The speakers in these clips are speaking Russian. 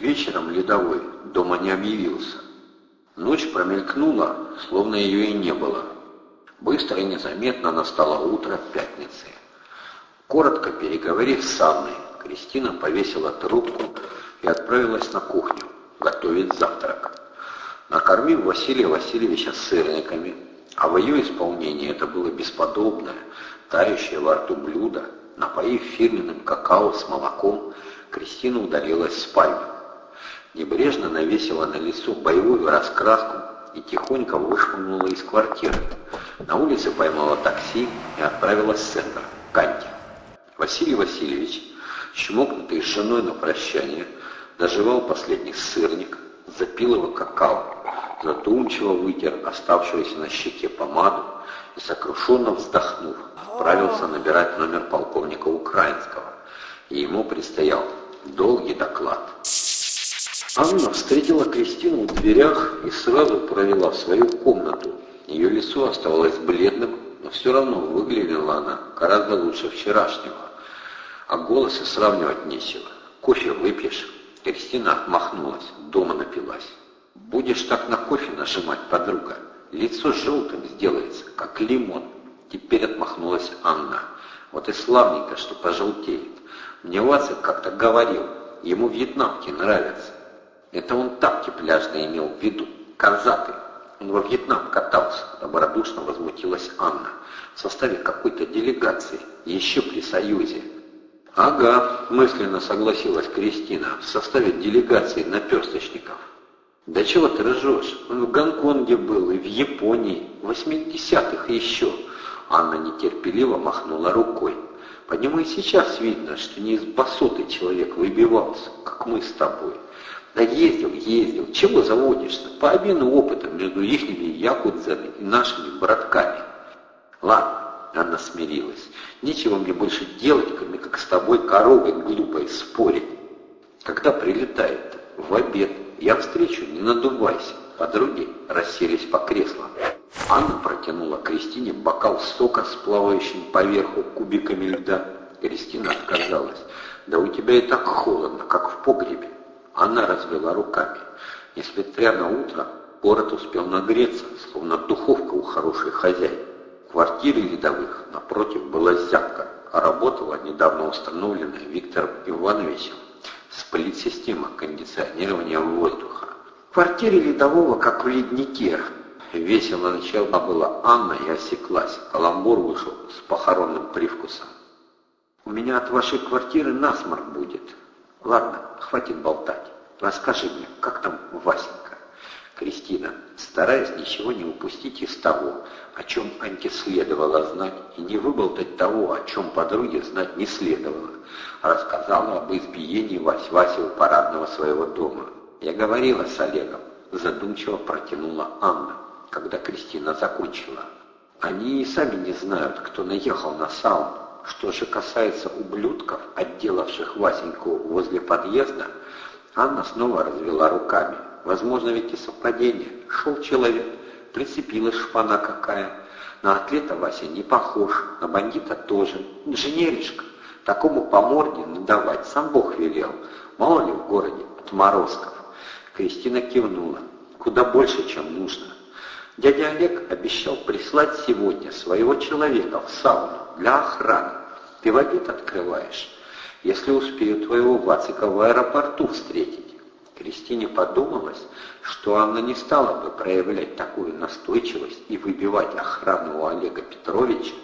Вечером ледовой дома не объявился. Ночь промелькнула, словно ее и не было. Быстро и незаметно настало утро пятницы. Коротко переговорив с Анной, Кристина повесила трубку и отправилась на кухню готовить завтрак. Накормив Василия Васильевича сырниками, а в ее исполнении это было бесподобное, тающее во рту блюдо, напоив фирменным какао с молоком, Кристина удалилась в спальню. Небрежно навесила на лицо боевую раскраску и тихонько вышвырнула из квартиры. На улице поймала такси и отправилась в центр, к Анте. Василий Васильевич, чмокнутый с женой на прощание, доживал последний сырник, запил его какао, задумчиво вытер оставшуюся на щеке помаду и, сокрушенно вздохнув, отправился набирать номер полковника Украинского. И ему предстоял долгий доклад. Анна встретила Кристину в дверях и сразу провела в свою комнату. Ее лицо оставалось бледным, но все равно выглядела она гораздо лучше вчерашнего. А голоса сравнивать нечего. Кофе выпьешь? Кристина отмахнулась, дома напилась. Будешь так на кофе нажимать, подруга, лицо желтым сделается, как лимон. Теперь отмахнулась Анна. Вот и славненько, что пожелтеет. Мне Вася как-то говорил, ему вьетнамки нравятся. Это он тапки пляжные имел в виду, казаты. Он во Вьетнам катался, добродушно возмутилась Анна. В составе какой-то делегации, еще при Союзе. Ага, мысленно согласилась Кристина, в составе делегации наперсточников. Да чего ты ржешь? Он в Гонконге был и в Японии, в 80-х еще. Анна нетерпеливо махнула рукой. По нему и сейчас видно, что не из басоты человек выбивался, как мы с тобой. Да ездил, ездил. Чего заводишься? По обмену опыта между ихними якудзами и нашими братками. Ладно, она смирилась. Нечего мне больше делать, кроме как с тобой коровой глупой спорить. Когда прилетает? В обед. Я встречу, не надувайся. Подруги расселись по креслам. Анна протянула Кристине бокал сока с плавающим поверху кубиками льда. Кристина отказалась. Да у тебя и так холодно, как в погребе. Она развела руками. Несмотря на утро, город успел нагреться, словно духовка у хорошей хозяйки. В квартире рядовых напротив была зябка, а работала недавно установленная Виктором Ивановичем сплит-система кондиционирования воздуха. В квартире рядового, как в леднике, весело начала была Анна и осеклась. Каламбур вышел с похоронным привкусом. «У меня от вашей квартиры насморк будет», Ладно, хватит болтать. Расскажи мне, как там Васенька? Кристина, стараясь ничего не упустить из того, о чем Аньке следовало знать, и не выболтать того, о чем подруге знать не следовало, рассказала об избиении Вась-Васи у парадного своего дома. Я говорила с Олегом, задумчиво протянула Анна, когда Кристина закончила. Они и сами не знают, кто наехал на сауну. Что же касается ублюдков, отделавших Васеньку возле подъезда, Анна снова развела руками. Возможно, ведь и совпадение. Шел человек, прицепилась шпана какая. На атлета Вася не похож, на бандита тоже. Инженеришка. Такому по морде надавать сам Бог велел. Мало ли в городе отморозков. Кристина кивнула. Куда больше, чем нужно. Дядя Олег обещал прислать сегодня своего человека в сауну для охраны. Ты в обед открываешь, если успею твоего Вацика в аэропорту встретить. Кристине подумалось, что Анна не стала бы проявлять такую настойчивость и выбивать охрану у Олега Петровича,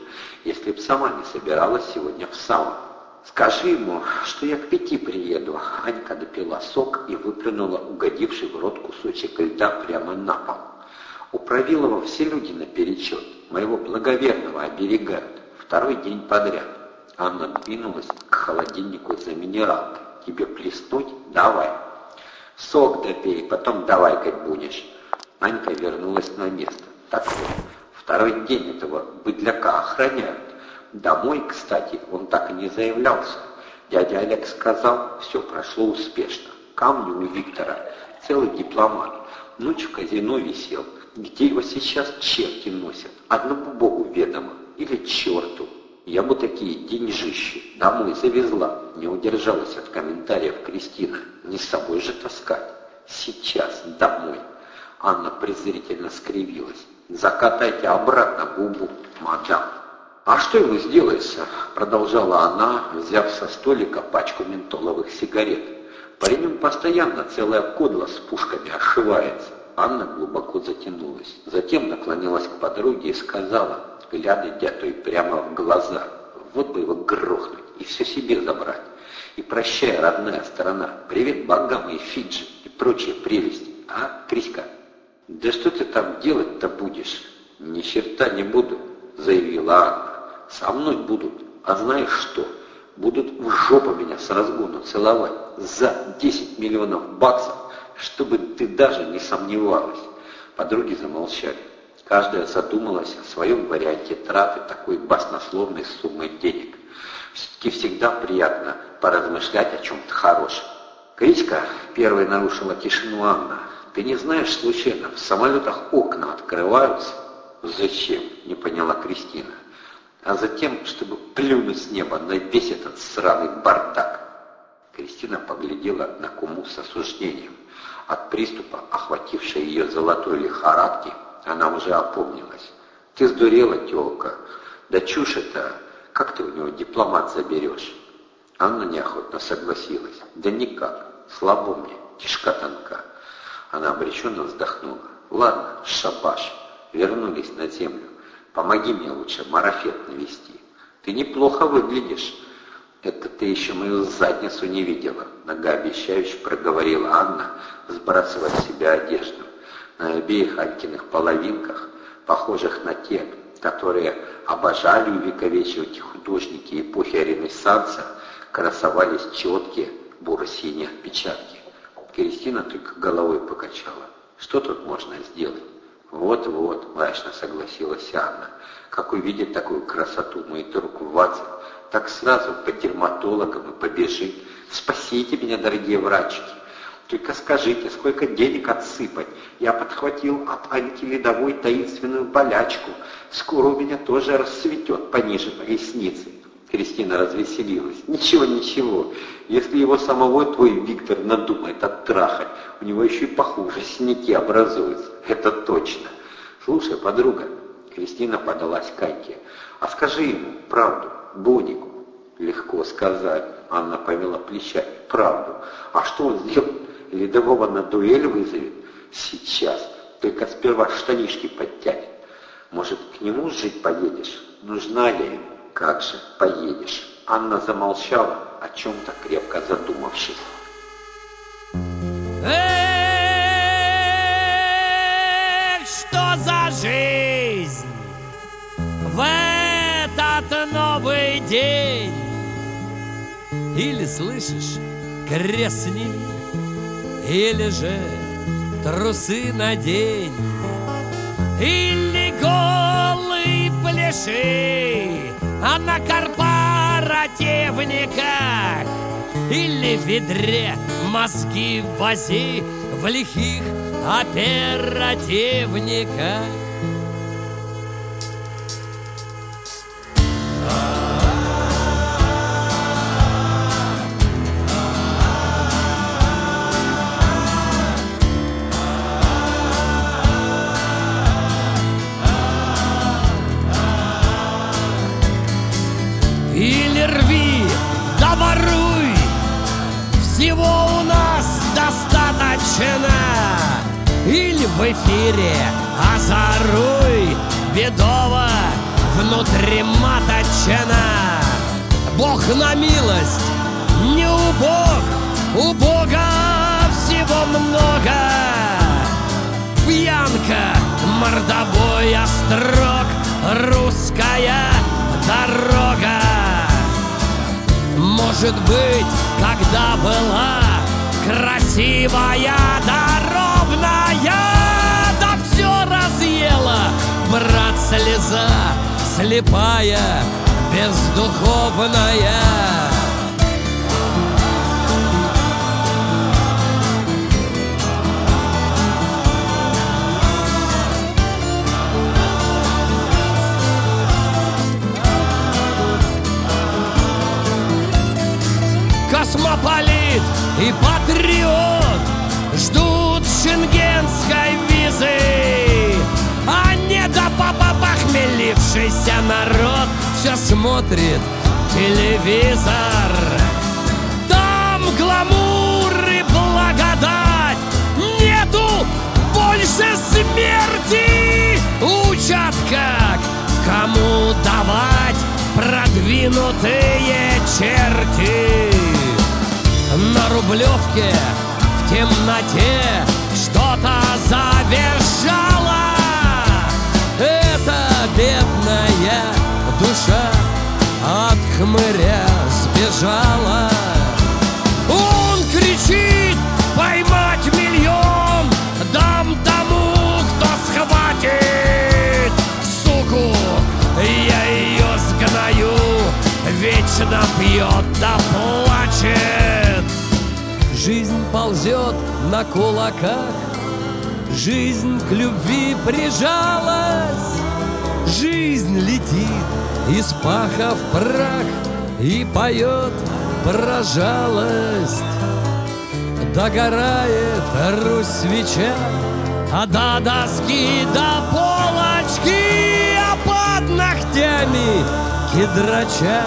если б сама не собиралась сегодня в сауну. «Скажи ему, что я к пяти приеду». Анька допила сок и выплюнула угодивший в рот кусочек льда прямо на пол. У Правилова все люди наперечет, моего благоверного оберегают. Второй день подряд. Анна двинулась к холодильнику за минералкой. Тебе плеснуть? Давай. Сок допей, потом давай как будешь. Анька вернулась на место. Так вот, второй день этого быдляка охраняют. Домой, кстати, он так и не заявлялся. Дядя Олег сказал, все прошло успешно. Камни у Виктора, целый дипломат. Ночь в казино висел. Где его сейчас черти носят? Одному богу ведомо. Или черту. Я бы такие деньжищи домой завезла. Не удержалась от комментариев Кристина. Не с собой же таскать. Сейчас домой. Анна презрительно скривилась. Закатайте обратно губу, мадам. «А что ему сделается?» — продолжала она, взяв со столика пачку ментоловых сигарет. «По нем постоянно целая кодла с пушками ошивается». Анна глубоко затянулась. Затем наклонилась к подруге и сказала, глядя той прямо в глаза, «Вот бы его грохнуть и все себе забрать. И прощай, родная сторона, привет богам и Фиджи и прочие прелести. А, Криська?» «Да что ты там делать-то будешь?» «Ни черта не буду», — заявила Анна. «Со мной будут, а знаешь что? Будут в жопу меня с разгону целовать за 10 миллионов баксов, чтобы ты даже не сомневалась». Подруги замолчали. Каждая задумалась о своем варианте траты такой баснословной суммы денег. Все-таки всегда приятно поразмышлять о чем-то хорошем. Кричка первой нарушила тишину Анна. Ты не знаешь, случайно, в самолетах окна открываются? Зачем? Не поняла Кристина. А затем, чтобы плюнуть с неба на весь этот сраный бардак. Кристина поглядела на куму с осуждением. От приступа, охватившей ее золотой лихорадки, она уже опомнилась. Ты сдурела, тёлка. Да чушь это. Как ты у него дипломат заберешь? Анна неохотно согласилась. Да никак. Слабо мне. Кишка тонка. Она обреченно вздохнула. «Ладно, шабаш, вернулись на землю. Помоги мне лучше марафет навести. Ты неплохо выглядишь». «Это ты еще мою задницу не видела», — многообещающе проговорила Анна, сбрасывая с себя одежду. На обеих Анькиных половинках, похожих на те, которые обожали увековечивать художники эпохи Ренессанса, красовались четкие буро-синие отпечатки. Кристина только головой покачала. Что тут можно сделать? Вот-вот, мрачно согласилась Анна. Как увидит такую красоту мой друг Ватсон, так сразу по дерматологам и побежит. Спасите меня, дорогие врачики. Только скажите, сколько денег отсыпать? Я подхватил от Аньки Ледовой таинственную болячку. Скоро у меня тоже расцветет пониже поясницы. Кристина развеселилась. «Ничего, ничего. Если его самого твой Виктор надумает оттрахать, у него еще и похуже синяки образуются. Это точно. Слушай, подруга». Кристина подалась к Аньке. «А скажи ему правду, Бонику». «Легко сказать». Анна повела плечами. «Правду. А что он сделает? Ледового на дуэль вызовет?» «Сейчас. Только сперва штанишки подтянет. Может, к нему жить поедешь? Нужна я ему?» «Как же поедешь?» Анна замолчала, о чем-то крепко задумавшись. Эх, что за жизнь в этот новый день? Или слышишь, кресни, или же трусы надень, или голый пляши, а на корпоративниках Или в ведре мозги вози В лихих оперативниках в эфире. Озаруй бедово внутри маточена Бог на милость не убог У Бога всего много. Пьянка, мордобой, острог Русская дорога. Может быть, когда была Красивая да ровная, да все разъела, брат, слеза, слепая, бездуховная. космополит и патриот Ждут шенгенской визы А не до папа похмелившийся народ. Все смотрит телевизор. Там гламур и благодать Нету больше смерти. Учат как, кому давать Продвинутые На Рублевке в темноте Что-то завержало Это бедная душа От хмыря сбежала. Он кричит поймать миллион Дам тому, кто схватит Суку, я ее сгною Вечно пьет да плачет Жизнь ползет на кулаках. Жизнь к любви прижалась. Жизнь летит из паха в прах И поет про жалость. Догорает Русь свеча А до доски до полочки А под ногтями кедрача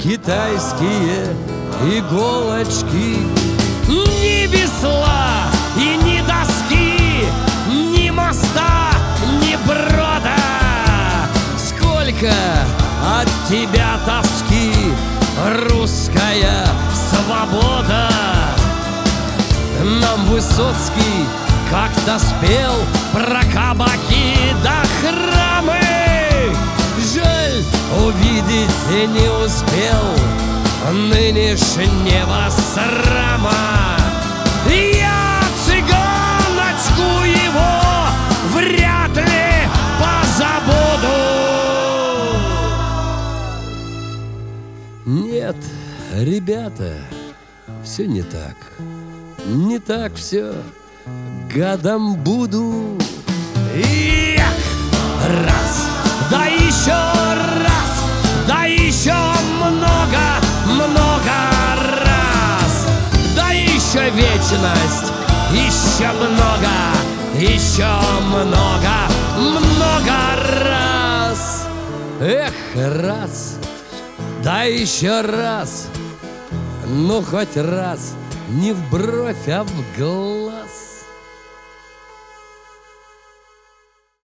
Китайские иголочки Сколько от тебя тоски. Русская свобода. Нам Высоцкий как-то спел Про кабаки да храмы. Жаль, увидеть не успел Нынешнего срама. Я Нет, ребята, все не так Не так все Гадом буду Эх, раз, да еще раз Да еще много, много раз. Да еще вечность Еще много, еще много, много раз. Эх, раз Да еще раз. Ну, хоть раз. Не в бровь, а в глаз